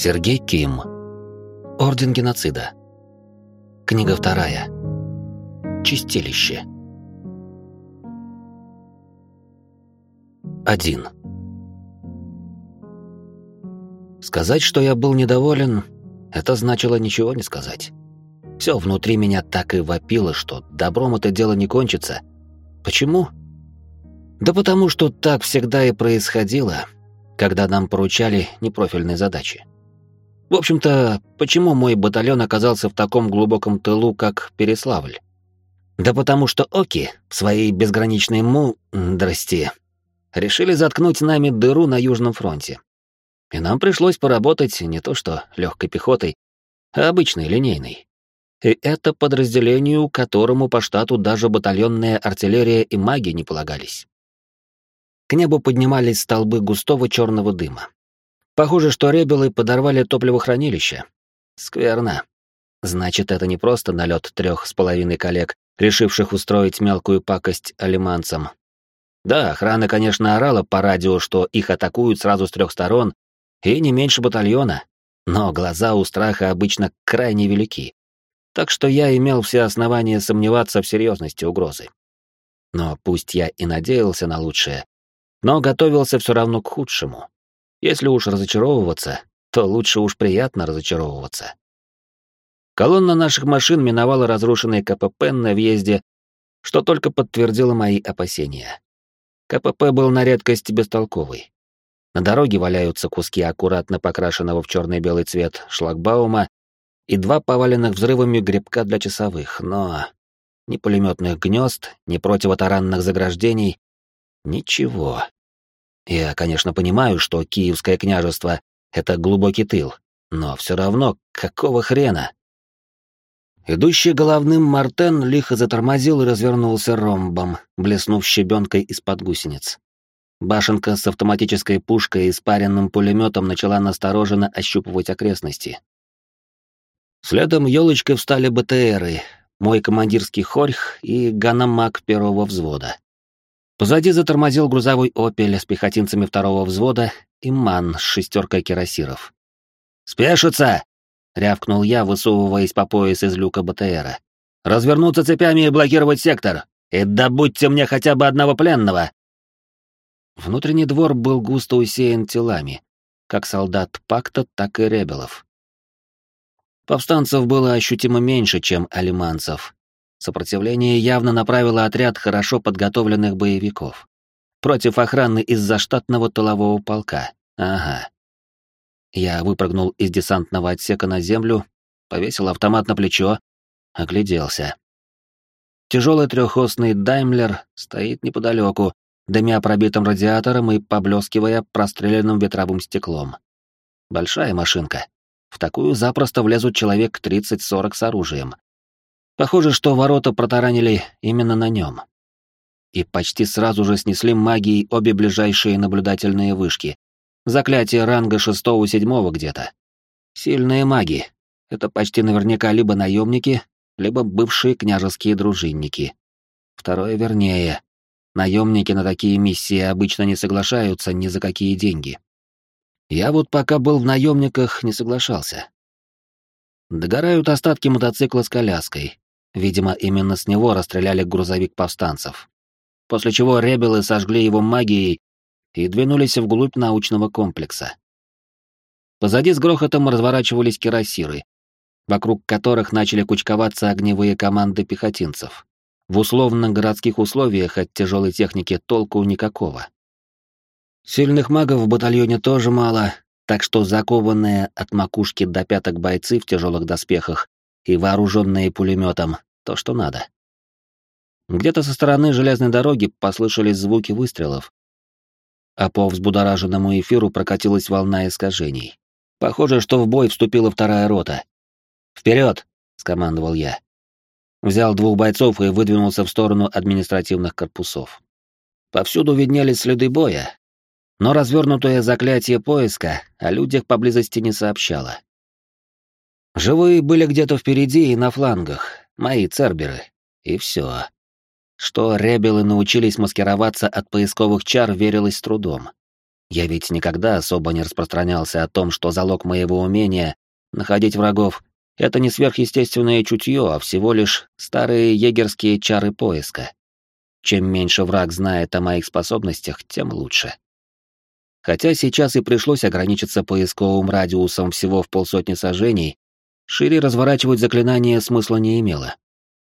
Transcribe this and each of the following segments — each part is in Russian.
Сергей Ким. Орден геноцида. Книга вторая. Чистилище. Один. Сказать, что я был недоволен, это значило ничего не сказать. Все внутри меня так и вопило, что добром это дело не кончится. Почему? Да потому что так всегда и происходило, когда нам поручали непрофильные задачи. В общем-то, почему мой батальон оказался в таком глубоком тылу, как Переславль? Да потому что Оки в своей безграничной мудрости решили заткнуть нами дыру на Южном фронте. И нам пришлось поработать не то что легкой пехотой, а обычной линейной. И это подразделению, которому по штату даже батальонная артиллерия и маги не полагались. К небу поднимались столбы густого черного дыма. Похоже, что ребелы подорвали топливохранилище. Скверно. Значит, это не просто налет трех с половиной коллег, решивших устроить мелкую пакость алиманцам. Да, охрана, конечно, орала по радио, что их атакуют сразу с трех сторон, и не меньше батальона, но глаза у страха обычно крайне велики. Так что я имел все основания сомневаться в серьезности угрозы. Но пусть я и надеялся на лучшее, но готовился все равно к худшему. Если уж разочаровываться, то лучше уж приятно разочаровываться. Колонна наших машин миновала разрушенный КПП на въезде, что только подтвердило мои опасения. КПП был на редкость бестолковый. На дороге валяются куски аккуратно покрашенного в черный-белый цвет шлагбаума и два поваленных взрывами грибка для часовых, но ни пулеметных гнезд, ни противотаранных заграждений — ничего. Я, конечно, понимаю, что Киевское княжество — это глубокий тыл, но все равно, какого хрена? Идущий головным Мартен лихо затормозил и развернулся ромбом, блеснув щебенкой из-под гусениц. Башенка с автоматической пушкой и спаренным пулеметом начала настороженно ощупывать окрестности. Следом елочкой встали БТРы, мой командирский хорьх и ганамак первого взвода. Позади затормозил грузовой «Опель» с пехотинцами второго взвода и «Ман» с шестеркой кирасиров. «Спешится!» — рявкнул я, высовываясь по пояс из люка БТРа. «Развернуться цепями и блокировать сектор! И добудьте мне хотя бы одного пленного!» Внутренний двор был густо усеян телами, как солдат Пакта, так и ребелов. Повстанцев было ощутимо меньше, чем алиманцев, Сопротивление явно направило отряд хорошо подготовленных боевиков. Против охраны из заштатного тылового полка. Ага. Я выпрыгнул из десантного отсека на землю, повесил автомат на плечо, огляделся. Тяжелый трехосный Даймлер стоит неподалеку, дымя пробитым радиатором и поблескивая простреленным ветровым стеклом. Большая машинка. В такую запросто влезут человек 30-40 с оружием. Похоже, что ворота протаранили именно на нем. И почти сразу же снесли магией обе ближайшие наблюдательные вышки. Заклятие ранга шестого-седьмого где-то. Сильные маги. Это почти наверняка либо наемники, либо бывшие княжеские дружинники. Второе вернее. Наемники на такие миссии обычно не соглашаются ни за какие деньги. Я вот пока был в наемниках, не соглашался. Догорают остатки мотоцикла с коляской, Видимо, именно с него расстреляли грузовик повстанцев. После чего ребелы сожгли его магией и двинулись вглубь научного комплекса. Позади с грохотом разворачивались кирасиры, вокруг которых начали кучковаться огневые команды пехотинцев. В условно-городских условиях от тяжелой техники толку никакого. Сильных магов в батальоне тоже мало, так что закованные от макушки до пяток бойцы в тяжелых доспехах и вооруженные пулеметом, то, что надо. Где-то со стороны железной дороги послышались звуки выстрелов, а по взбудораженному эфиру прокатилась волна искажений. Похоже, что в бой вступила вторая рота. «Вперед!» — скомандовал я. Взял двух бойцов и выдвинулся в сторону административных корпусов. Повсюду виднелись следы боя, но развернутое заклятие поиска о людях поблизости не сообщало. Живые были где-то впереди и на флангах, мои церберы. И все. Что ребелы научились маскироваться от поисковых чар, верилось с трудом. Я ведь никогда особо не распространялся о том, что залог моего умения находить врагов — это не сверхъестественное чутье, а всего лишь старые егерские чары поиска. Чем меньше враг знает о моих способностях, тем лучше. Хотя сейчас и пришлось ограничиться поисковым радиусом всего в полсотни сажений, шире разворачивать заклинание смысла не имело.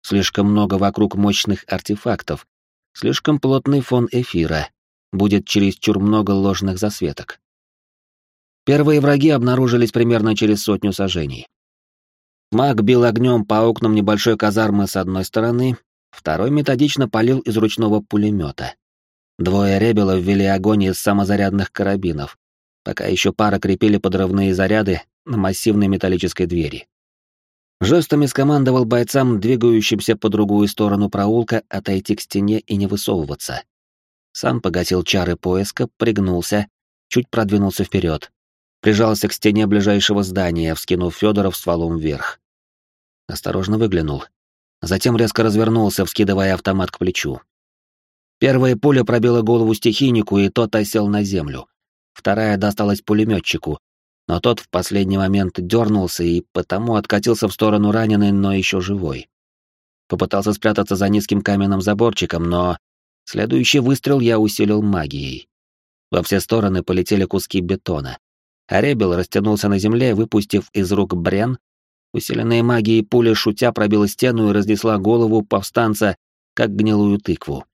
Слишком много вокруг мощных артефактов, слишком плотный фон эфира, будет чересчур много ложных засветок. Первые враги обнаружились примерно через сотню сажений. Маг бил огнем по окнам небольшой казармы с одной стороны, второй методично палил из ручного пулемета. Двое ребелов ввели огонь из самозарядных карабинов, пока еще пара крепили подрывные заряды на массивной металлической двери. Жестами скомандовал бойцам, двигающимся по другую сторону проулка, отойти к стене и не высовываться. Сам погасил чары поиска, пригнулся, чуть продвинулся вперед, прижался к стене ближайшего здания, вскинув Федоров стволом вверх. Осторожно выглянул. Затем резко развернулся, вскидывая автомат к плечу. Первая пуля пробила голову стихийнику, и тот осел на землю. Вторая досталась пулеметчику, но тот в последний момент дернулся и потому откатился в сторону раненый, но еще живой. Попытался спрятаться за низким каменным заборчиком, но следующий выстрел я усилил магией. Во все стороны полетели куски бетона. А ребел растянулся на земле, выпустив из рук брен. Усиленная магией пуля шутя пробила стену и разнесла голову повстанца, как гнилую тыкву.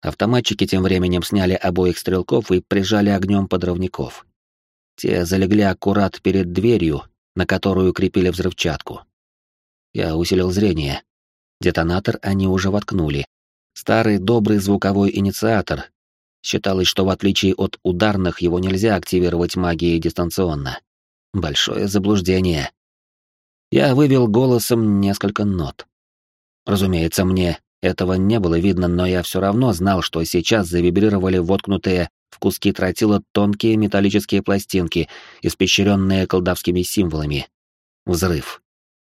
Автоматчики тем временем сняли обоих стрелков и прижали огнем подрывников. Те залегли аккурат перед дверью, на которую крепили взрывчатку. Я усилил зрение. Детонатор они уже воткнули. Старый добрый звуковой инициатор. Считалось, что в отличие от ударных его нельзя активировать магией дистанционно. Большое заблуждение. Я вывел голосом несколько нот. Разумеется, мне этого не было видно, но я все равно знал, что сейчас завибрировали воткнутые в куски тротила тонкие металлические пластинки, испещренные колдовскими символами. Взрыв.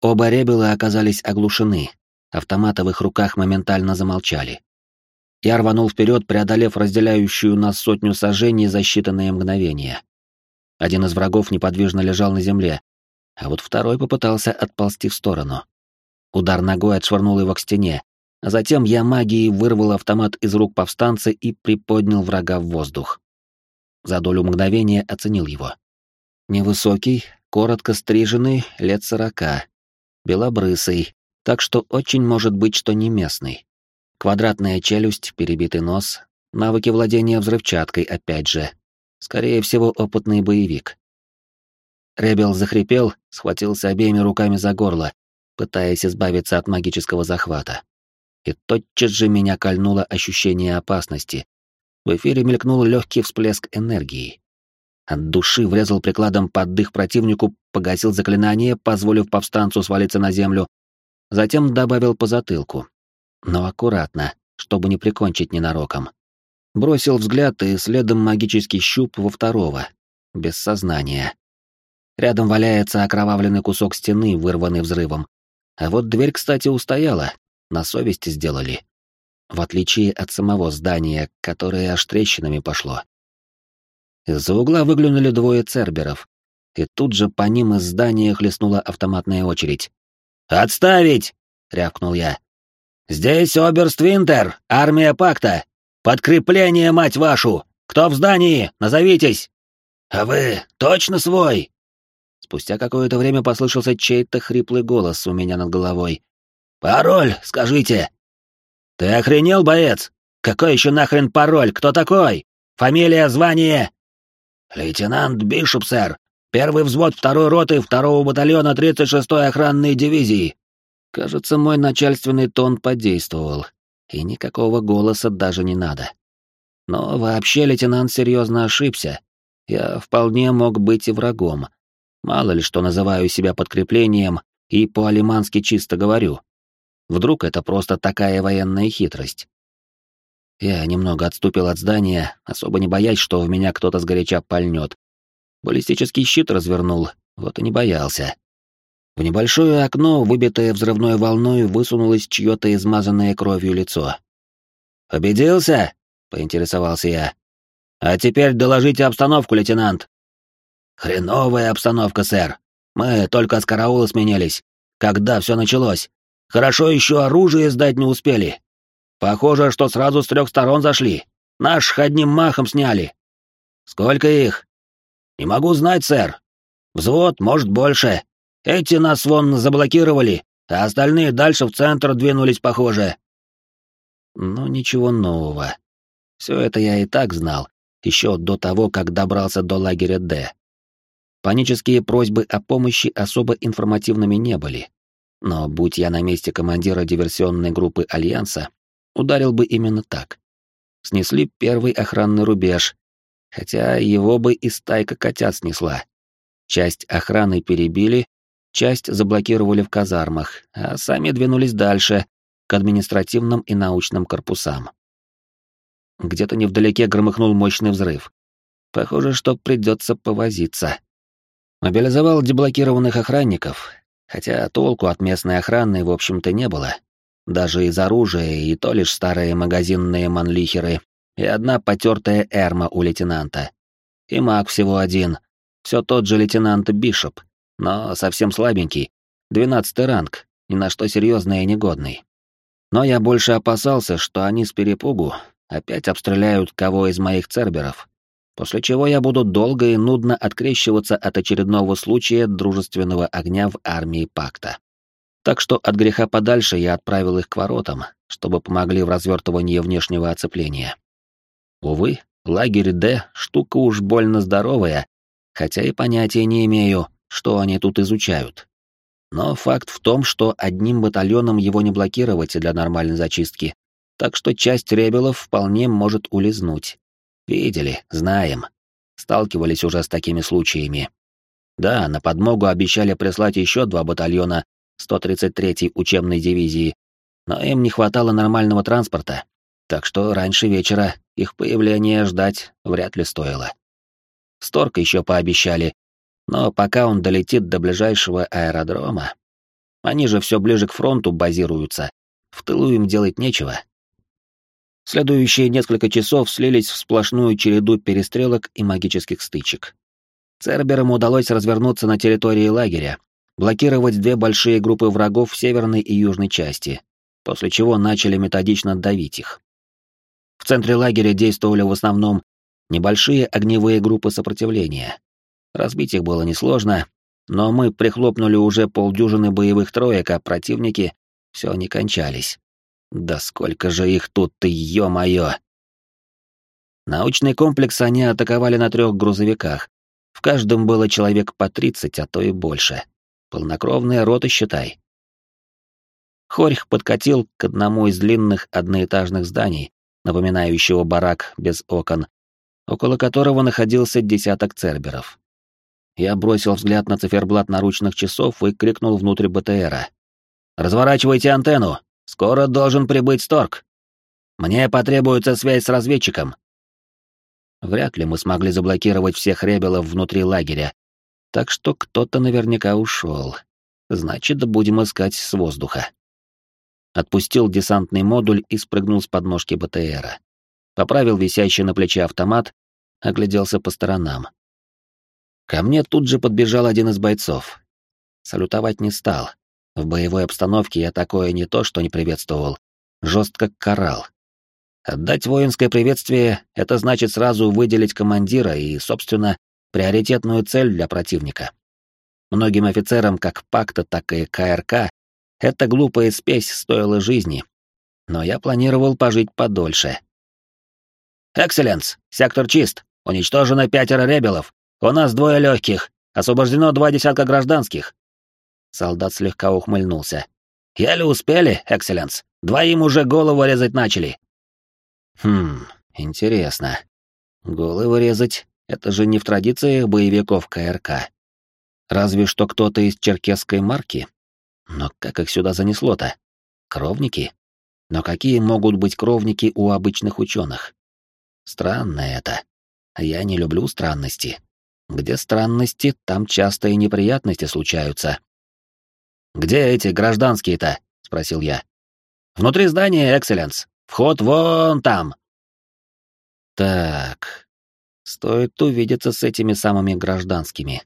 Оба ребела оказались оглушены. Автоматы в их руках моментально замолчали. Я рванул вперед, преодолев разделяющую нас сотню сажений за считанные мгновения. Один из врагов неподвижно лежал на земле, а вот второй попытался отползти в сторону. Удар ногой отшвырнул его к стене, а затем я магией вырвал автомат из рук повстанца и приподнял врага в воздух. За долю мгновения оценил его. Невысокий, коротко стриженный, лет сорока, белобрысый, так что очень может быть, что не местный. Квадратная челюсть, перебитый нос, навыки владения взрывчаткой опять же. Скорее всего, опытный боевик. Ребел захрипел, схватился обеими руками за горло, пытаясь избавиться от магического захвата и тотчас же меня кольнуло ощущение опасности. В эфире мелькнул легкий всплеск энергии. От души врезал прикладом под дых противнику, погасил заклинание, позволив повстанцу свалиться на землю, затем добавил по затылку. Но аккуратно, чтобы не прикончить ненароком. Бросил взгляд и следом магический щуп во второго, без сознания. Рядом валяется окровавленный кусок стены, вырванный взрывом. А вот дверь, кстати, устояла, на совесть сделали. В отличие от самого здания, которое аж трещинами пошло. Из-за угла выглянули двое церберов, и тут же по ним из здания хлестнула автоматная очередь. «Отставить!» — рявкнул я. «Здесь Оберст Винтер, армия пакта! Подкрепление, мать вашу! Кто в здании? Назовитесь!» «А вы точно свой?» Спустя какое-то время послышался чей-то хриплый голос у меня над головой, «Пароль, скажите!» «Ты охренел, боец? Какой еще нахрен пароль? Кто такой? Фамилия, звание?» «Лейтенант Бишоп, сэр. Первый взвод второй роты второго батальона 36-й охранной дивизии». Кажется, мой начальственный тон подействовал, и никакого голоса даже не надо. Но вообще лейтенант серьезно ошибся. Я вполне мог быть и врагом. Мало ли что называю себя подкреплением и по-алимански чисто говорю. Вдруг это просто такая военная хитрость? Я немного отступил от здания, особо не боясь, что в меня кто-то сгоряча пальнет. Баллистический щит развернул, вот и не боялся. В небольшое окно, выбитое взрывной волной, высунулось чье-то измазанное кровью лицо. «Победился?» — поинтересовался я. А теперь доложите обстановку, лейтенант. Хреновая обстановка, сэр. Мы только с караула сменились, когда все началось. Хорошо еще оружие сдать не успели. Похоже, что сразу с трех сторон зашли. Наших одним махом сняли. Сколько их? Не могу знать, сэр. Взвод, может, больше. Эти нас вон заблокировали, а остальные дальше в центр двинулись, похоже. Ну, ничего нового. Все это я и так знал, еще до того, как добрался до лагеря Д. Панические просьбы о помощи особо информативными не были. Но будь я на месте командира диверсионной группы Альянса, ударил бы именно так. Снесли первый охранный рубеж, хотя его бы и стайка котят снесла. Часть охраны перебили, часть заблокировали в казармах, а сами двинулись дальше, к административным и научным корпусам. Где-то невдалеке громыхнул мощный взрыв. Похоже, что придется повозиться. Мобилизовал деблокированных охранников, хотя толку от местной охраны, в общем-то, не было. Даже из оружия и то лишь старые магазинные манлихеры и одна потертая эрма у лейтенанта. И маг всего один, все тот же лейтенант Бишоп, но совсем слабенький, двенадцатый ранг, ни на что серьезный и негодный. Но я больше опасался, что они с перепугу опять обстреляют кого из моих церберов, после чего я буду долго и нудно открещиваться от очередного случая дружественного огня в армии Пакта. Так что от греха подальше я отправил их к воротам, чтобы помогли в развертывании внешнего оцепления. Увы, лагерь Д — штука уж больно здоровая, хотя и понятия не имею, что они тут изучают. Но факт в том, что одним батальоном его не блокировать для нормальной зачистки, так что часть ребелов вполне может улизнуть. Видели, знаем. Сталкивались уже с такими случаями. Да, на подмогу обещали прислать еще два батальона 133-й учебной дивизии, но им не хватало нормального транспорта, так что раньше вечера их появление ждать вряд ли стоило. Сторг еще пообещали, но пока он долетит до ближайшего аэродрома, они же все ближе к фронту базируются, в тылу им делать нечего, Следующие несколько часов слились в сплошную череду перестрелок и магических стычек. Церберам удалось развернуться на территории лагеря, блокировать две большие группы врагов в северной и южной части, после чего начали методично давить их. В центре лагеря действовали в основном небольшие огневые группы сопротивления. Разбить их было несложно, но мы прихлопнули уже полдюжины боевых троек, а противники все не кончались. Да сколько же их тут-то, ё-моё! Научный комплекс они атаковали на трех грузовиках. В каждом было человек по тридцать, а то и больше. Полнокровная рота, считай. Хорьх подкатил к одному из длинных одноэтажных зданий, напоминающего барак без окон, около которого находился десяток церберов. Я бросил взгляд на циферблат наручных часов и крикнул внутрь БТРа. «Разворачивайте антенну! Скоро должен прибыть Сторг. Мне потребуется связь с разведчиком. Вряд ли мы смогли заблокировать всех ребелов внутри лагеря, так что кто-то наверняка ушел. Значит, будем искать с воздуха. Отпустил десантный модуль и спрыгнул с подножки БТРа. Поправил висящий на плече автомат, огляделся по сторонам. Ко мне тут же подбежал один из бойцов. Салютовать не стал, в боевой обстановке я такое не то, что не приветствовал, жестко карал. Отдать воинское приветствие — это значит сразу выделить командира и, собственно, приоритетную цель для противника. Многим офицерам как Пакта, так и КРК эта глупая спесь стоила жизни. Но я планировал пожить подольше. «Экселленс! Сектор чист! Уничтожено пятеро ребелов! У нас двое легких! Освобождено два десятка гражданских! Солдат слегка ухмыльнулся. «Еле успели, экселленс. Двоим уже голову резать начали». «Хм, интересно. Головы резать — это же не в традициях боевиков КРК. Разве что кто-то из черкесской марки. Но как их сюда занесло-то? Кровники? Но какие могут быть кровники у обычных ученых? Странно это. Я не люблю странности. Где странности, там часто и неприятности случаются. «Где эти гражданские-то?» — спросил я. «Внутри здания, Экселленс. Вход вон там». Так, Стоит увидеться с этими самыми гражданскими.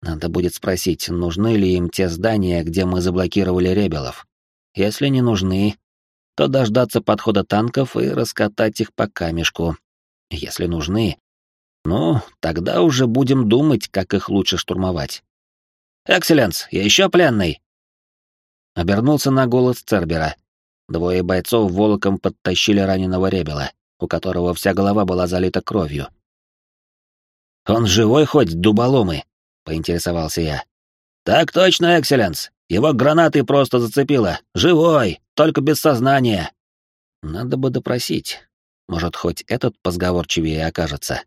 Надо будет спросить, нужны ли им те здания, где мы заблокировали ребелов. Если не нужны, то дождаться подхода танков и раскатать их по камешку. Если нужны, ну, тогда уже будем думать, как их лучше штурмовать. «Экселленс, я еще пленный!» Обернулся на голос Цербера. Двое бойцов волоком подтащили раненого ребела, у которого вся голова была залита кровью. «Он живой хоть, дуболомы?» — поинтересовался я. «Так точно, Экселленс. Его гранатой просто зацепило. Живой, только без сознания». Надо бы допросить. Может, хоть этот позговорчивее окажется.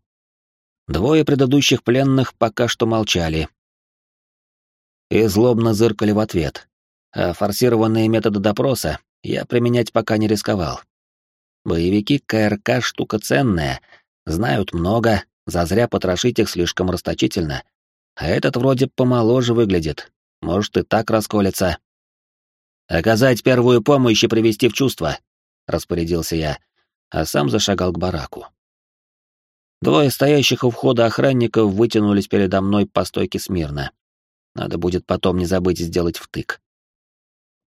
Двое предыдущих пленных пока что молчали. И злобно зыркали в ответ. А форсированные методы допроса я применять пока не рисковал. Боевики КРК штука ценная, знают много, зазря потрошить их слишком расточительно. А этот вроде помоложе выглядит, может и так расколется. «Оказать первую помощь и привести в чувство», — распорядился я, а сам зашагал к бараку. Двое стоящих у входа охранников вытянулись передо мной по стойке смирно. Надо будет потом не забыть сделать втык.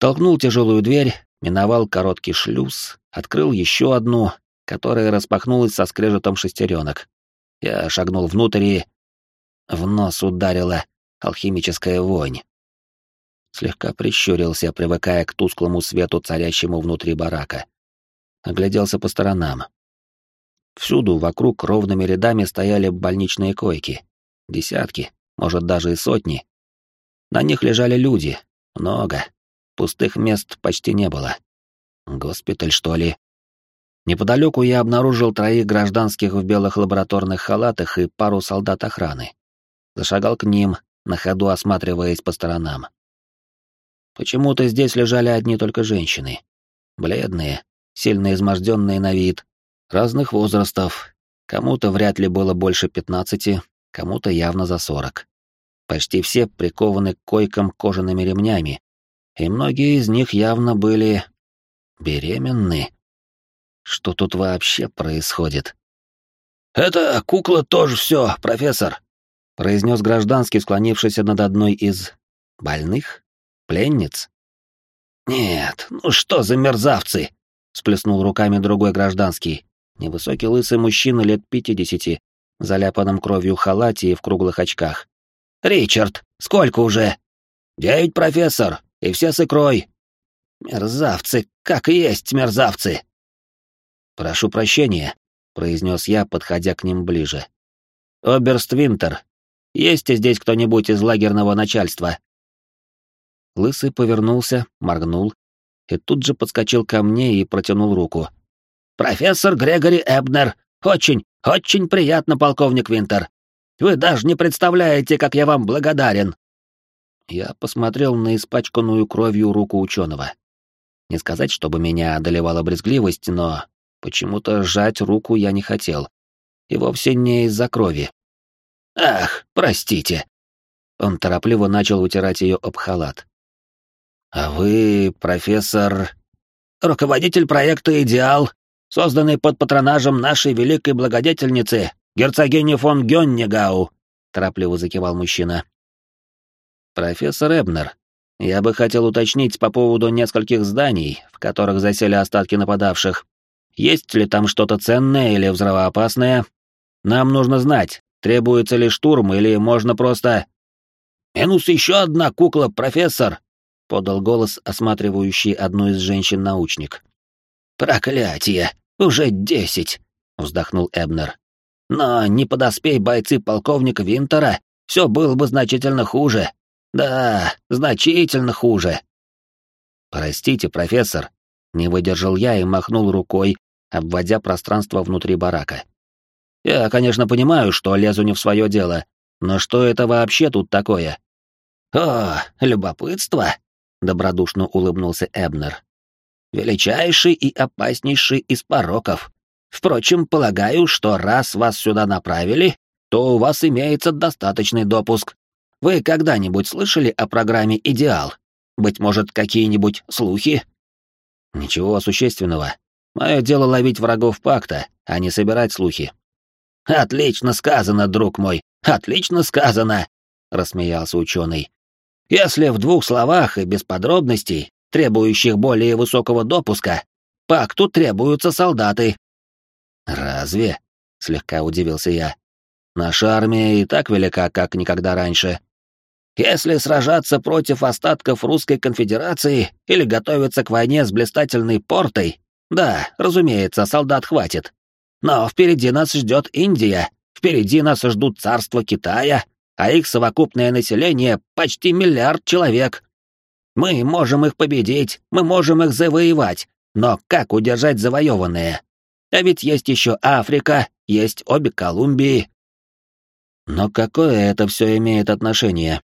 Толкнул тяжелую дверь, миновал короткий шлюз, открыл еще одну, которая распахнулась со скрежетом шестеренок. Я шагнул внутрь и... В нос ударила алхимическая вонь. Слегка прищурился, привыкая к тусклому свету, царящему внутри барака. Огляделся по сторонам. Всюду вокруг ровными рядами стояли больничные койки. Десятки, может даже и сотни. На них лежали люди. Много. Пустых мест почти не было. Госпиталь, что ли? Неподалеку я обнаружил троих гражданских в белых лабораторных халатах и пару солдат охраны. Зашагал к ним, на ходу осматриваясь по сторонам. Почему-то здесь лежали одни только женщины. Бледные, сильно изможденные на вид, разных возрастов. Кому-то вряд ли было больше пятнадцати, кому-то явно за сорок. Почти все прикованы к койкам кожаными ремнями, и многие из них явно были беременны. Что тут вообще происходит? «Это кукла тоже все, профессор», — произнес гражданский, склонившийся над одной из... больных? Пленниц? «Нет, ну что за мерзавцы!» — сплеснул руками другой гражданский. Невысокий лысый мужчина лет пятидесяти, заляпанном кровью халате и в круглых очках. «Ричард, сколько уже?» «Девять, профессор, и все с икрой». «Мерзавцы, как есть мерзавцы!» «Прошу прощения», — произнес я, подходя к ним ближе. «Оберст Винтер, есть здесь кто-нибудь из лагерного начальства?» Лысый повернулся, моргнул и тут же подскочил ко мне и протянул руку. «Профессор Грегори Эбнер, очень, очень приятно, полковник Винтер. Вы даже не представляете, как я вам благодарен!» Я посмотрел на испачканную кровью руку ученого. Не сказать, чтобы меня одолевала брезгливость, но почему-то сжать руку я не хотел. И вовсе не из-за крови. «Ах, простите!» Он торопливо начал вытирать ее об халат. «А вы, профессор...» «Руководитель проекта «Идеал», созданный под патронажем нашей великой благодетельницы, герцогини фон Гённигау», — торопливо закивал мужчина. «Профессор Эбнер, я бы хотел уточнить по поводу нескольких зданий, в которых засели остатки нападавших. Есть ли там что-то ценное или взрывоопасное? Нам нужно знать, требуется ли штурм или можно просто...» «Минус еще одна кукла, профессор!» — подал голос, осматривающий одну из женщин-научник. «Проклятие! Уже десять!» — вздохнул Эбнер. «Но не подоспей бойцы полковника Винтера, все было бы значительно хуже. Да, значительно хуже». «Простите, профессор», — не выдержал я и махнул рукой, обводя пространство внутри барака. «Я, конечно, понимаю, что лезу не в свое дело, но что это вообще тут такое?» «О, любопытство!» — добродушно улыбнулся Эбнер величайший и опаснейший из пороков. Впрочем, полагаю, что раз вас сюда направили, то у вас имеется достаточный допуск. Вы когда-нибудь слышали о программе «Идеал»? Быть может, какие-нибудь слухи? Ничего существенного. Мое дело ловить врагов пакта, а не собирать слухи. Отлично сказано, друг мой, отлично сказано, рассмеялся ученый. Если в двух словах и без подробностей, требующих более высокого допуска, пакту требуются солдаты. Разве? слегка удивился я. Наша армия и так велика, как никогда раньше. Если сражаться против остатков русской конфедерации или готовиться к войне с блистательной портой, да, разумеется, солдат хватит. Но впереди нас ждет Индия, впереди нас ждут царства Китая, а их совокупное население почти миллиард человек. Мы можем их победить, мы можем их завоевать, но как удержать завоеванное? А ведь есть еще Африка, есть обе Колумбии. Но какое это все имеет отношение?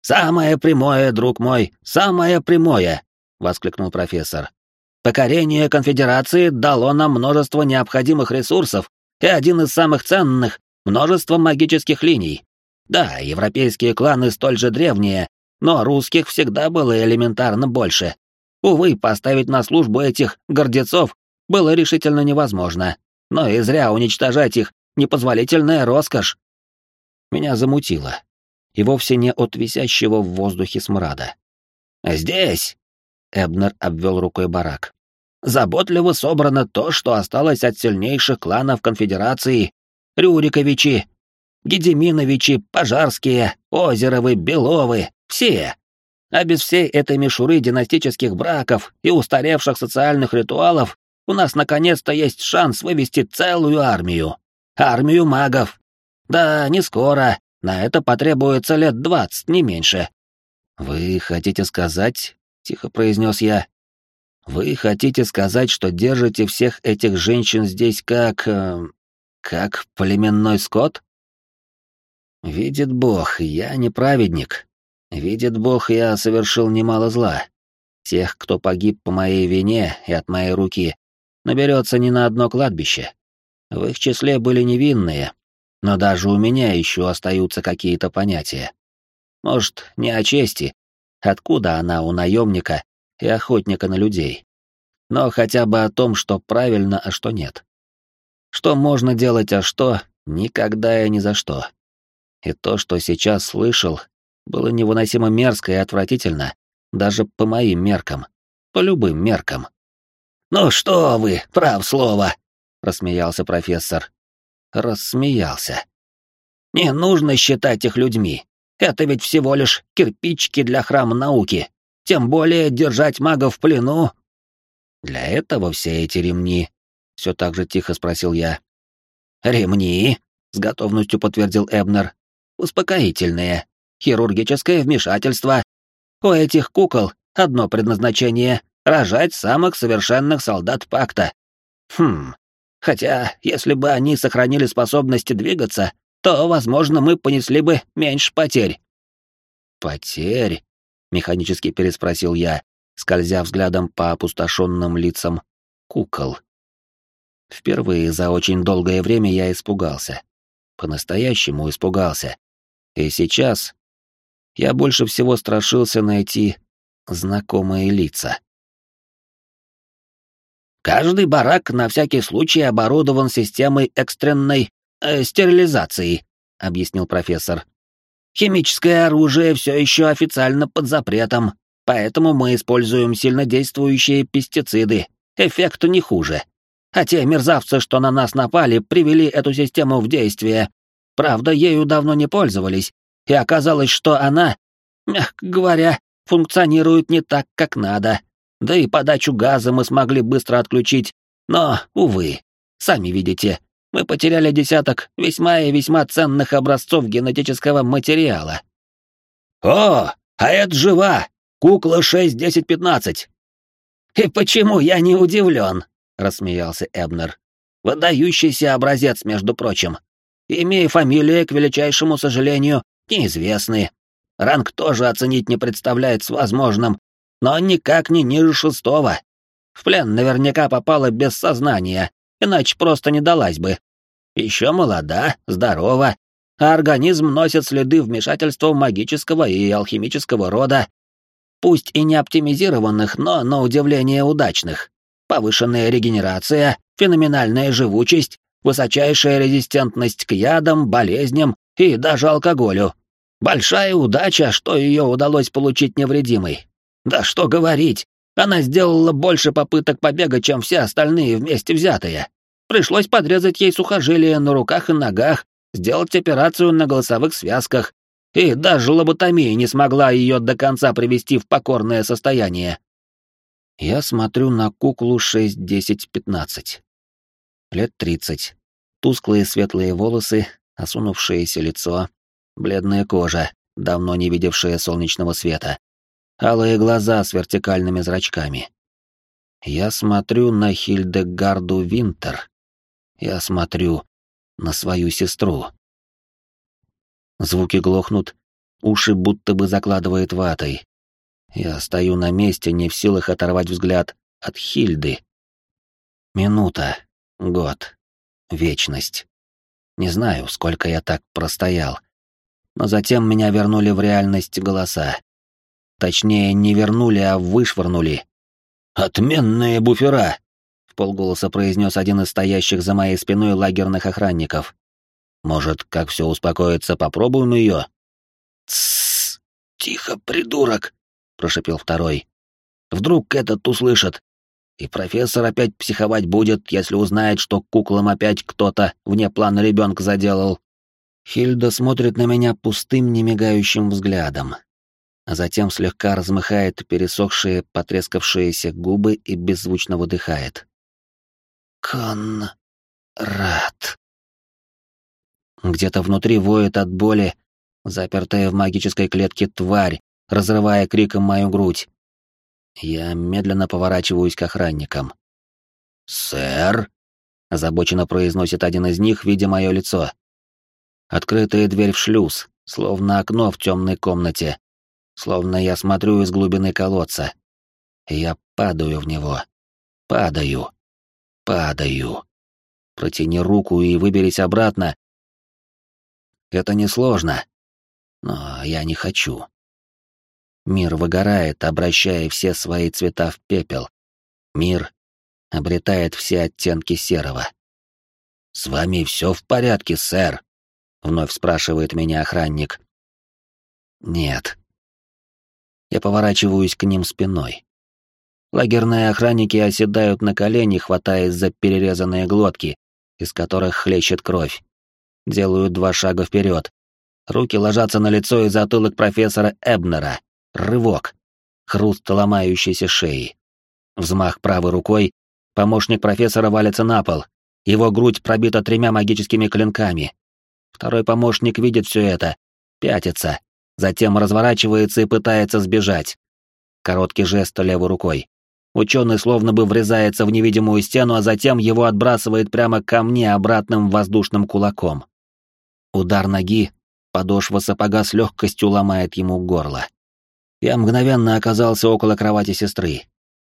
Самое прямое, друг мой, самое прямое, воскликнул профессор. Покорение конфедерации дало нам множество необходимых ресурсов и один из самых ценных — множество магических линий. Да, европейские кланы столь же древние, но русских всегда было элементарно больше. Увы, поставить на службу этих гордецов было решительно невозможно, но и зря уничтожать их — непозволительная роскошь. Меня замутило, и вовсе не от висящего в воздухе смрада. «Здесь!» — Эбнер обвел рукой барак. «Заботливо собрано то, что осталось от сильнейших кланов конфедерации. Рюриковичи, Гедеминовичи, Пожарские, Озеровы, Беловы, все. А без всей этой мишуры династических браков и устаревших социальных ритуалов у нас наконец-то есть шанс вывести целую армию. Армию магов. Да, не скоро. На это потребуется лет двадцать, не меньше. Вы хотите сказать, тихо произнес я. Вы хотите сказать, что держите всех этих женщин здесь как э, как племенной скот? Видит Бог, я не праведник. Видит Бог, я совершил немало зла. Тех, кто погиб по моей вине и от моей руки, наберется не на одно кладбище. В их числе были невинные, но даже у меня еще остаются какие-то понятия. Может, не о чести, откуда она у наемника и охотника на людей, но хотя бы о том, что правильно, а что нет. Что можно делать, а что — никогда и ни за что. И то, что сейчас слышал, было невыносимо мерзко и отвратительно, даже по моим меркам, по любым меркам. «Ну что вы, прав слово!» — рассмеялся профессор. Рассмеялся. «Не нужно считать их людьми. Это ведь всего лишь кирпичики для храма науки. Тем более держать магов в плену». «Для этого все эти ремни?» — все так же тихо спросил я. «Ремни?» — с готовностью подтвердил Эбнер успокоительные, хирургическое вмешательство. У этих кукол одно предназначение — рожать самых совершенных солдат пакта. Хм, хотя, если бы они сохранили способности двигаться, то, возможно, мы понесли бы меньше потерь. «Потерь?» — механически переспросил я, скользя взглядом по опустошенным лицам кукол. Впервые за очень долгое время я испугался. По-настоящему испугался. И сейчас я больше всего страшился найти знакомые лица. Каждый барак на всякий случай оборудован системой экстренной э, стерилизации, объяснил профессор. Химическое оружие все еще официально под запретом, поэтому мы используем сильнодействующие пестициды. Эффект не хуже. А те мерзавцы, что на нас напали, привели эту систему в действие, Правда, ею давно не пользовались, и оказалось, что она, мягко говоря, функционирует не так, как надо. Да и подачу газа мы смогли быстро отключить, но, увы, сами видите, мы потеряли десяток весьма и весьма ценных образцов генетического материала. «О, а это жива! Кукла 6-10-15!» «И почему я не удивлен?» — рассмеялся Эбнер. «Выдающийся образец, между прочим. Имя и фамилия, к величайшему сожалению, неизвестны. Ранг тоже оценить не представляется возможным, но никак не ниже шестого. В плен наверняка попала без сознания, иначе просто не далась бы. Еще молода, здорова, а организм носит следы вмешательства магического и алхимического рода, пусть и не оптимизированных, но на удивление удачных. Повышенная регенерация, феноменальная живучесть, высочайшая резистентность к ядам, болезням и даже алкоголю. Большая удача, что ее удалось получить невредимой. Да что говорить, она сделала больше попыток побега, чем все остальные вместе взятые. Пришлось подрезать ей сухожилия на руках и ногах, сделать операцию на голосовых связках, и даже лоботомия не смогла ее до конца привести в покорное состояние. Я смотрю на куклу 6, 10, 15. Лет 30. Тусклые светлые волосы, осунувшееся лицо, бледная кожа, давно не видевшая солнечного света, алые глаза с вертикальными зрачками. Я смотрю на Хильдегарду Винтер. Я смотрю на свою сестру. Звуки глохнут, уши будто бы закладывает ватой. Я стою на месте, не в силах оторвать взгляд от Хильды. Минута, год, вечность. Не знаю, сколько я так простоял. Но затем меня вернули в реальность голоса. Точнее, не вернули, а вышвырнули. «Отменные буфера!» — в полголоса произнес один из стоящих за моей спиной лагерных охранников. «Может, как все успокоится, попробуем ее?» «Тссс! Тихо, придурок!» — прошепел второй. «Вдруг этот услышит, и профессор опять психовать будет, если узнает, что куклам опять кто-то вне плана ребенка заделал. Хильда смотрит на меня пустым, немигающим взглядом, а затем слегка размыхает пересохшие, потрескавшиеся губы и беззвучно выдыхает. Конрад. Где-то внутри воет от боли, запертая в магической клетке тварь, разрывая криком мою грудь. Я медленно поворачиваюсь к охранникам. «Сэр?» — озабоченно произносит один из них, видя мое лицо. Открытая дверь в шлюз, словно окно в темной комнате, словно я смотрю из глубины колодца. я падаю в него. Падаю. Падаю. Протяни руку и выберись обратно. Это несложно. Но я не хочу. Мир выгорает, обращая все свои цвета в пепел. Мир обретает все оттенки серого. «С вами все в порядке, сэр?» — вновь спрашивает меня охранник. «Нет». Я поворачиваюсь к ним спиной. Лагерные охранники оседают на колени, хватаясь за перерезанные глотки, из которых хлещет кровь. Делают два шага вперед. Руки ложатся на лицо и затылок профессора Эбнера. Рывок. Хруст ломающейся шеи. Взмах правой рукой. Помощник профессора валится на пол. Его грудь пробита тремя магическими клинками. Второй помощник видит все это, пятится, затем разворачивается и пытается сбежать. Короткий жест левой рукой. Ученый словно бы врезается в невидимую стену, а затем его отбрасывает прямо ко мне обратным воздушным кулаком. Удар ноги, подошва сапога с легкостью ломает ему горло. Я мгновенно оказался около кровати сестры.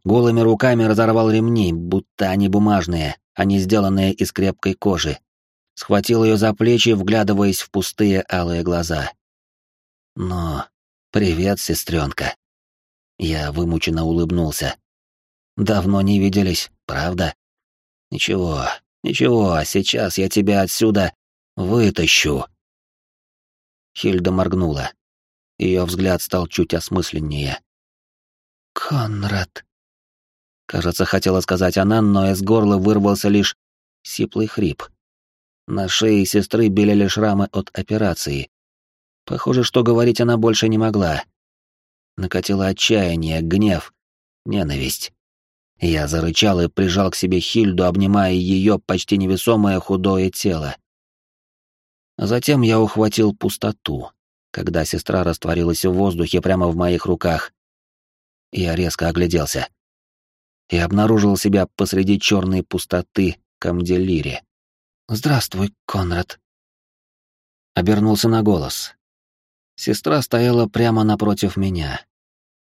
Голыми руками разорвал ремни, будто они бумажные, а не сделанные из крепкой кожи, схватил ее за плечи, вглядываясь в пустые алые глаза. «Но... Привет, сестренка». Я вымученно улыбнулся. «Давно не виделись, правда?» «Ничего, ничего, сейчас я тебя отсюда вытащу». Хильда моргнула. Ее взгляд стал чуть осмысленнее. «Конрад...» Кажется, хотела сказать она, но из горла вырвался лишь сиплый хрип. На шее сестры белели шрамы от операции. Похоже, что говорить она больше не могла. Накатило отчаяние, гнев, ненависть. Я зарычал и прижал к себе Хильду, обнимая ее почти невесомое худое тело. Затем я ухватил пустоту, когда сестра растворилась в воздухе прямо в моих руках. Я резко огляделся и обнаружил себя посреди черной пустоты Камделире. «Здравствуй, Конрад». Обернулся на голос. Сестра стояла прямо напротив меня.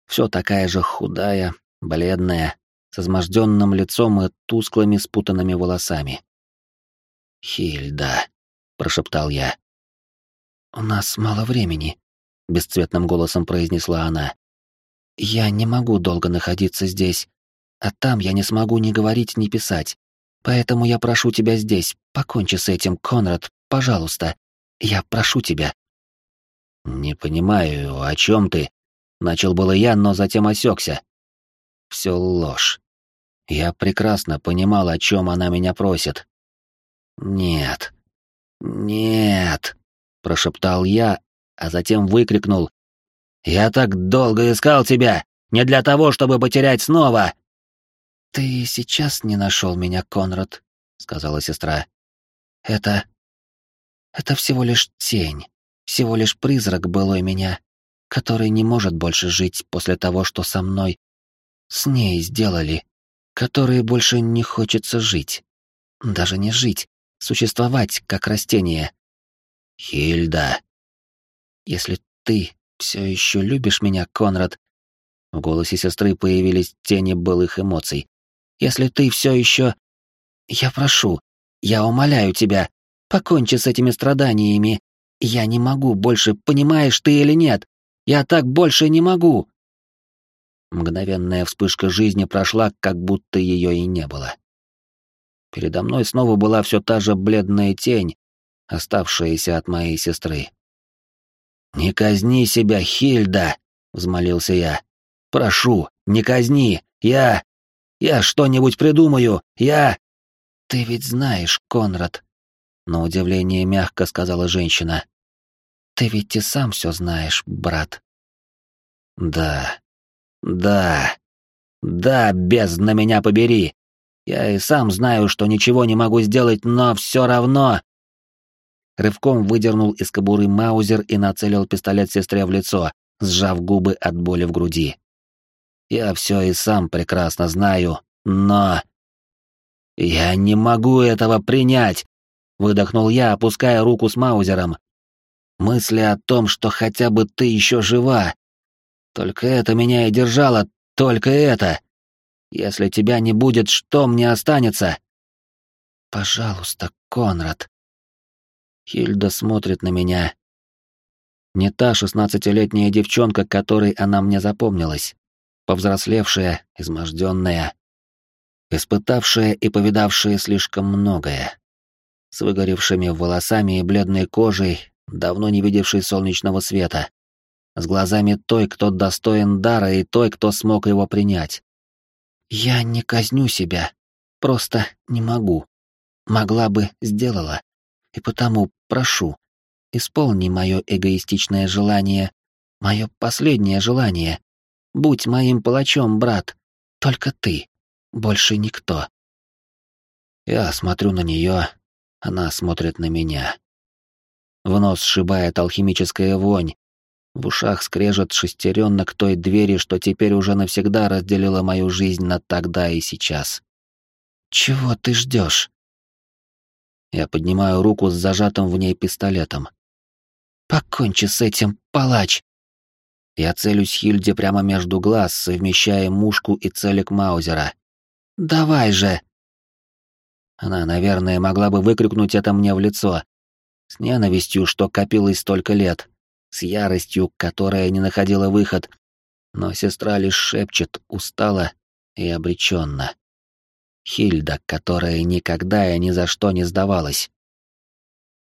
Все такая же худая, бледная, с изможденным лицом и тусклыми спутанными волосами. «Хильда», — прошептал я. «У нас мало времени», — бесцветным голосом произнесла она. «Я не могу долго находиться здесь, а там я не смогу ни говорить, ни писать. Поэтому я прошу тебя здесь, покончи с этим, Конрад, пожалуйста. Я прошу тебя. Не понимаю, о чем ты? Начал было я, но затем осекся. Все ложь. Я прекрасно понимал, о чем она меня просит. Нет. Нет, прошептал я, а затем выкрикнул: "Я так долго искал тебя, не для того, чтобы потерять снова". Ты сейчас не нашел меня, Конрад, сказала сестра. Это это всего лишь тень, всего лишь призрак былой меня, который не может больше жить после того, что со мной с ней сделали, который больше не хочется жить. Даже не жить, существовать как растение. Хильда. Если ты все еще любишь меня, Конрад, в голосе сестры появились тени былых эмоций. Если ты все еще... Я прошу, я умоляю тебя, покончи с этими страданиями. Я не могу больше, понимаешь ты или нет? Я так больше не могу. Мгновенная вспышка жизни прошла, как будто ее и не было. Передо мной снова была все та же бледная тень, оставшаяся от моей сестры. «Не казни себя, Хильда!» — взмолился я. «Прошу, не казни! Я... Я что-нибудь придумаю! Я...» «Ты ведь знаешь, Конрад!» — на удивление мягко сказала женщина. «Ты ведь и сам все знаешь, брат». «Да, да, да, бездна меня побери! Я и сам знаю, что ничего не могу сделать, но все равно...» Рывком выдернул из кобуры маузер и нацелил пистолет сестре в лицо, сжав губы от боли в груди. Я все и сам прекрасно знаю, но... «Я не могу этого принять!» — выдохнул я, опуская руку с маузером. Мысли о том, что хотя бы ты еще жива. Только это меня и держало, только это. Если тебя не будет, что мне останется? Пожалуйста, Конрад. Хильда смотрит на меня. Не та шестнадцатилетняя девчонка, которой она мне запомнилась. Повзрослевшая, изможденная, испытавшая и повидавшая слишком многое. С выгоревшими волосами и бледной кожей, давно не видевшей солнечного света. С глазами той, кто достоин дара, и той, кто смог его принять. «Я не казню себя. Просто не могу. Могла бы, сделала. И потому прошу, исполни мое эгоистичное желание, мое последнее желание. Будь моим палачом, брат. Только ты. Больше никто. Я смотрю на нее, она смотрит на меня. В нос сшибает алхимическая вонь. В ушах скрежет шестеренок той двери, что теперь уже навсегда разделила мою жизнь на тогда и сейчас. «Чего ты ждешь? Я поднимаю руку с зажатым в ней пистолетом. «Покончи с этим, палач!» Я целюсь Хильде прямо между глаз, совмещая мушку и целик Маузера. «Давай же!» Она, наверное, могла бы выкрикнуть это мне в лицо. С ненавистью, что копилось столько лет. С яростью, которая не находила выход. Но сестра лишь шепчет устало и обреченно. Хильда, которая никогда и ни за что не сдавалась.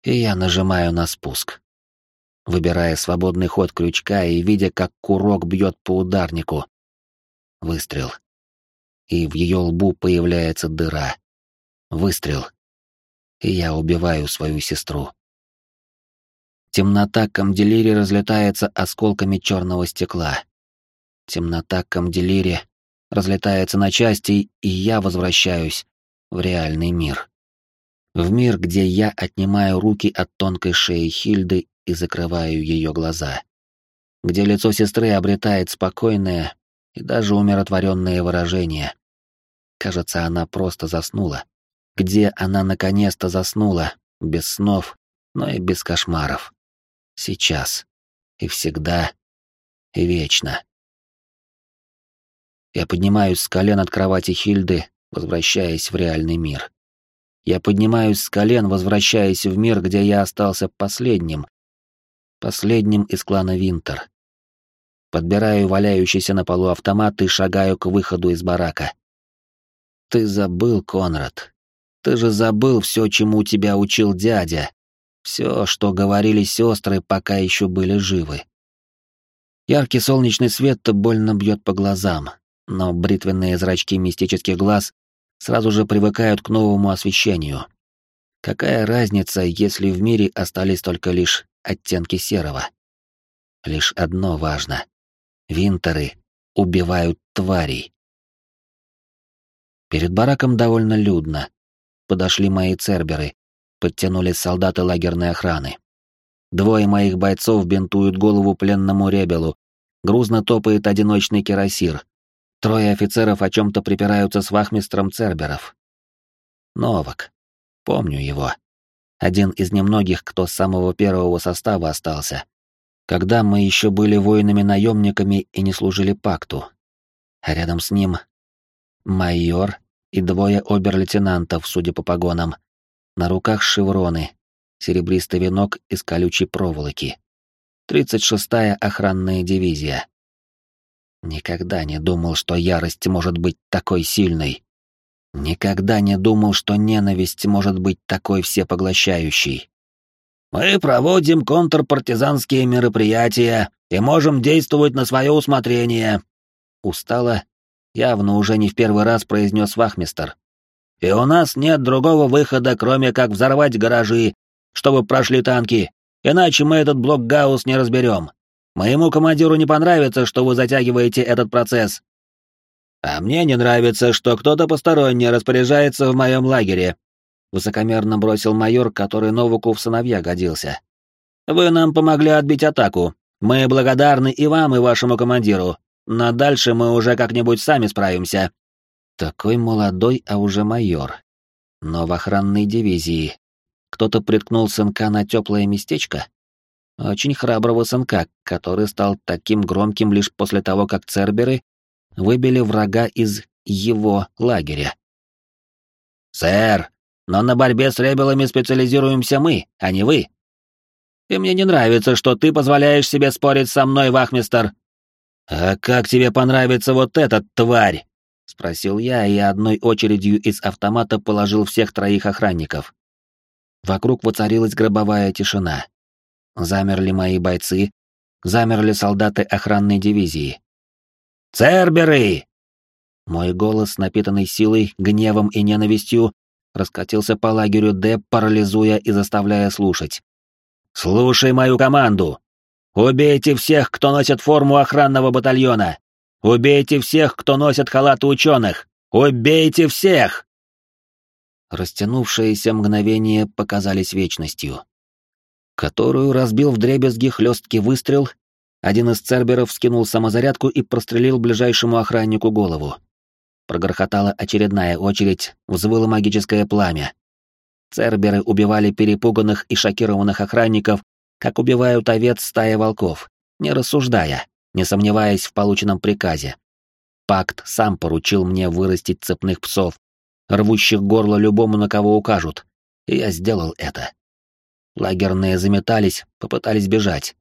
И я нажимаю на спуск. Выбирая свободный ход крючка и видя, как курок бьет по ударнику. Выстрел. И в ее лбу появляется дыра. Выстрел. И я убиваю свою сестру. Темнота Камделири разлетается осколками черного стекла. Темнота Камделири разлетается на части, и я возвращаюсь в реальный мир. В мир, где я отнимаю руки от тонкой шеи Хильды и закрываю ее глаза. Где лицо сестры обретает спокойное и даже умиротворенное выражение. Кажется, она просто заснула. Где она наконец-то заснула, без снов, но и без кошмаров. Сейчас. И всегда. И вечно. Я поднимаюсь с колен от кровати Хильды, возвращаясь в реальный мир. Я поднимаюсь с колен, возвращаясь в мир, где я остался последним. Последним из клана Винтер. Подбираю валяющийся на полу автомат и шагаю к выходу из барака. Ты забыл, Конрад. Ты же забыл все, чему тебя учил дядя. Все, что говорили сестры, пока еще были живы. Яркий солнечный свет-то больно бьет по глазам, но бритвенные зрачки мистических глаз сразу же привыкают к новому освещению. Какая разница, если в мире остались только лишь оттенки серого? Лишь одно важно. Винтеры убивают тварей. Перед бараком довольно людно. Подошли мои церберы, подтянулись солдаты лагерной охраны. Двое моих бойцов бинтуют голову пленному ребелу, грузно топает одиночный кирасир. Трое офицеров о чем-то припираются с вахмистром Церберов. Новак. Помню его. Один из немногих, кто с самого первого состава остался. Когда мы еще были воинами-наемниками и не служили пакту. А рядом с ним майор и двое обер-лейтенантов, судя по погонам. На руках шевроны, серебристый венок из колючей проволоки. 36-я охранная дивизия. Никогда не думал, что ярость может быть такой сильной. Никогда не думал, что ненависть может быть такой всепоглощающей. Мы проводим контрпартизанские мероприятия и можем действовать на свое усмотрение. Устало, явно уже не в первый раз произнес вахмистер. И у нас нет другого выхода, кроме как взорвать гаражи, чтобы прошли танки, иначе мы этот блок Гаусс не разберем. Моему командиру не понравится, что вы затягиваете этот процесс. А мне не нравится, что кто-то посторонний распоряжается в моем лагере. Высокомерно бросил майор, который Новаку в сыновья годился. Вы нам помогли отбить атаку. Мы благодарны и вам, и вашему командиру. Но дальше мы уже как-нибудь сами справимся. Такой молодой, а уже майор. Но в охранной дивизии. Кто-то приткнул сынка на теплое местечко? Очень храброго сынка, который стал таким громким лишь после того, как церберы выбили врага из его лагеря. «Сэр, но на борьбе с ребелами специализируемся мы, а не вы. И мне не нравится, что ты позволяешь себе спорить со мной, вахмистер». «А как тебе понравится вот этот тварь?» — спросил я и одной очередью из автомата положил всех троих охранников. Вокруг воцарилась гробовая тишина. Замерли мои бойцы, замерли солдаты охранной дивизии. Церберы!» Мой голос, напитанный силой, гневом и ненавистью, раскатился по лагерю Д, парализуя и заставляя слушать. «Слушай мою команду! Убейте всех, кто носит форму охранного батальона! Убейте всех, кто носит халаты ученых! Убейте всех!» Растянувшиеся мгновения показались вечностью, которую разбил вдребезги хлесткий выстрел один из церберов скинул самозарядку и прострелил ближайшему охраннику голову. Прогорхотала очередная очередь, взвыло магическое пламя. Церберы убивали перепуганных и шокированных охранников, как убивают овец стая волков, не рассуждая, не сомневаясь в полученном приказе. Пакт сам поручил мне вырастить цепных псов, рвущих горло любому, на кого укажут, и я сделал это. Лагерные заметались, попытались бежать.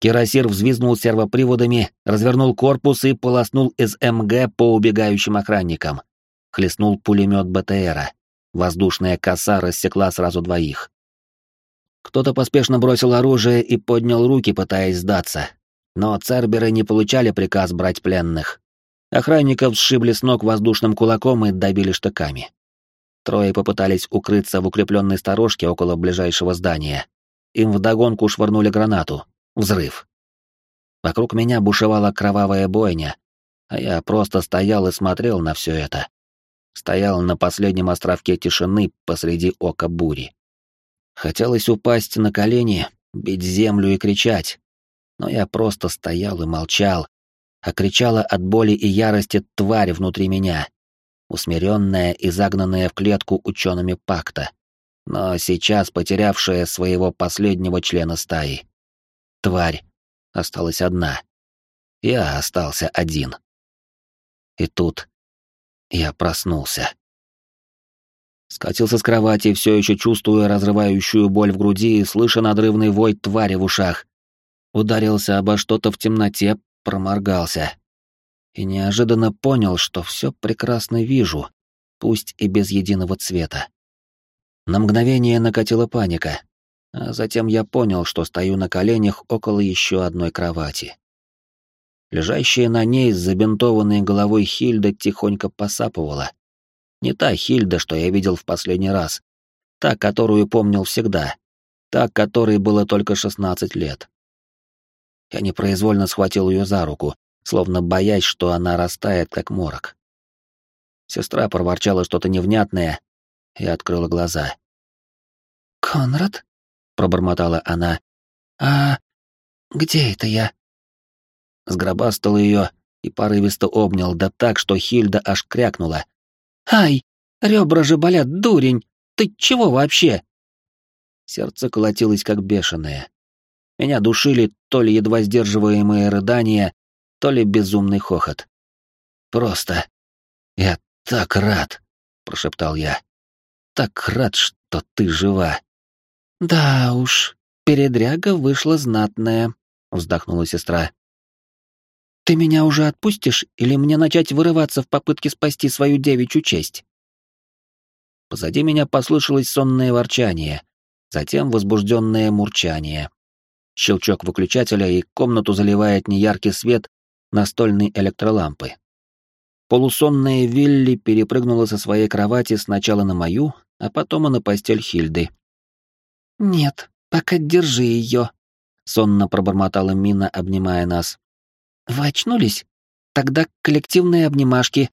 Кирасир взвизгнул сервоприводами, развернул корпус и полоснул из МГ по убегающим охранникам. Хлестнул пулемет БТРа. Воздушная коса рассекла сразу двоих. Кто-то поспешно бросил оружие и поднял руки, пытаясь сдаться. Но церберы не получали приказ брать пленных. Охранников сшибли с ног воздушным кулаком и добили штыками. Трое попытались укрыться в укрепленной сторожке около ближайшего здания. Им вдогонку швырнули гранату, Взрыв. Вокруг меня бушевала кровавая бойня, а я просто стоял и смотрел на все это. Стоял на последнем островке тишины посреди ока бури. Хотелось упасть на колени, бить землю и кричать, но я просто стоял и молчал, а кричала от боли и ярости тварь внутри меня, усмиренная и загнанная в клетку учеными пакта, но сейчас потерявшая своего последнего члена стаи. Тварь осталась одна. Я остался один. И тут я проснулся. Скатился с кровати, все еще чувствуя разрывающую боль в груди и слыша надрывный вой твари в ушах. Ударился обо что-то в темноте, проморгался. И неожиданно понял, что все прекрасно вижу, пусть и без единого цвета. На мгновение накатила паника, а затем я понял, что стою на коленях около еще одной кровати. Лежащая на ней с забинтованной головой Хильда тихонько посапывала. Не та Хильда, что я видел в последний раз. Та, которую помнил всегда. Та, которой было только 16 лет. Я непроизвольно схватил ее за руку, словно боясь, что она растает, как морок. Сестра проворчала что-то невнятное и открыла глаза. «Конрад?» — пробормотала она. «А где это я?» Сгробастал ее и порывисто обнял, да так, что Хильда аж крякнула. «Ай, ребра же болят, дурень! Ты чего вообще?» Сердце колотилось как бешеное. Меня душили то ли едва сдерживаемые рыдания, то ли безумный хохот. «Просто... Я так рад!» — прошептал я. «Так рад, что ты жива!» «Да уж, передряга вышла знатная», — вздохнула сестра. «Ты меня уже отпустишь или мне начать вырываться в попытке спасти свою девичью честь?» Позади меня послышалось сонное ворчание, затем возбужденное мурчание. Щелчок выключателя, и комнату заливает неяркий свет настольной электролампы. Полусонная Вилли перепрыгнула со своей кровати сначала на мою, а потом и на постель Хильды. «Нет, пока держи ее», — сонно пробормотала Мина, обнимая нас. «Вы очнулись? Тогда коллективные обнимашки».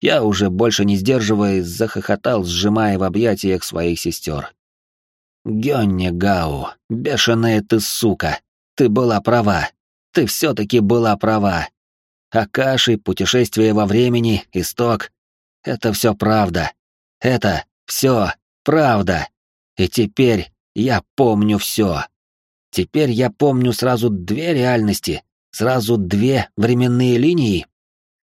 Я уже больше не сдерживаясь, захохотал, сжимая в объятиях своих сестер. Гённи Гау, бешеная ты сука, ты была права, ты все-таки была права. Акаши, путешествие во времени, исток — это все правда. Это все правда. И теперь я помню все. Теперь я помню сразу две реальности, сразу две временные линии.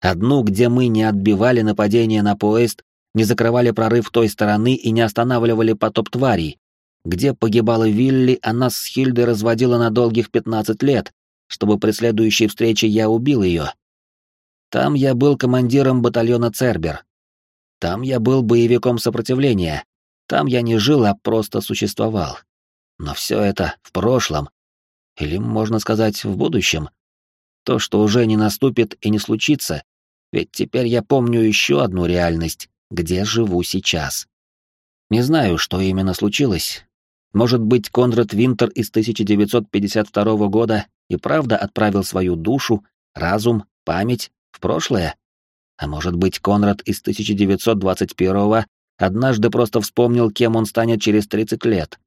Одну, где мы не отбивали нападение на поезд, не закрывали прорыв той стороны и не останавливали потоп тварей. Где погибала Вилли, а нас с Хильдой разводила на долгих пятнадцать лет, чтобы при следующей встрече я убил ее. Там я был командиром батальона Цербер. Там я был боевиком сопротивления. Там я не жил, а просто существовал. Но все это в прошлом. Или, можно сказать, в будущем. То, что уже не наступит и не случится, ведь теперь я помню еще одну реальность, где живу сейчас. Не знаю, что именно случилось. Может быть, Конрад Винтер из 1952 года и правда отправил свою душу, разум, память в прошлое? А может быть, Конрад из 1921 однажды просто вспомнил, кем он станет через 30 лет?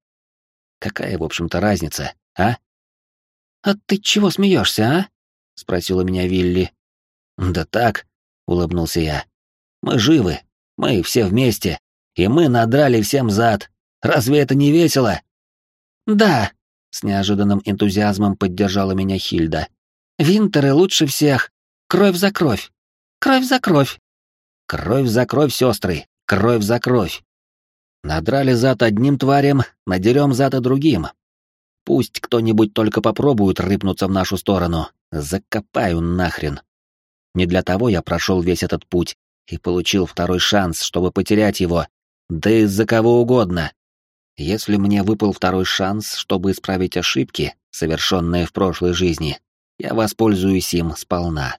Какая, в общем-то, разница, а? «А ты чего смеешься, а?» — спросила меня Вилли. «Да так», — улыбнулся я. «Мы живы, мы все вместе, и мы надрали всем зад. Разве это не весело?» «Да», — с неожиданным энтузиазмом поддержала меня Хильда. «Винтеры лучше всех. Кровь за кровь. Кровь за кровь. Кровь за кровь, сестры. Кровь за кровь. Надрали зад одним тварям, надерем зад и другим. Пусть кто-нибудь только попробует рыпнуться в нашу сторону. Закопаю нахрен. Не для того я прошел весь этот путь и получил второй шанс, чтобы потерять его. Да из-за кого угодно. Если мне выпал второй шанс, чтобы исправить ошибки, совершенные в прошлой жизни, я воспользуюсь им сполна.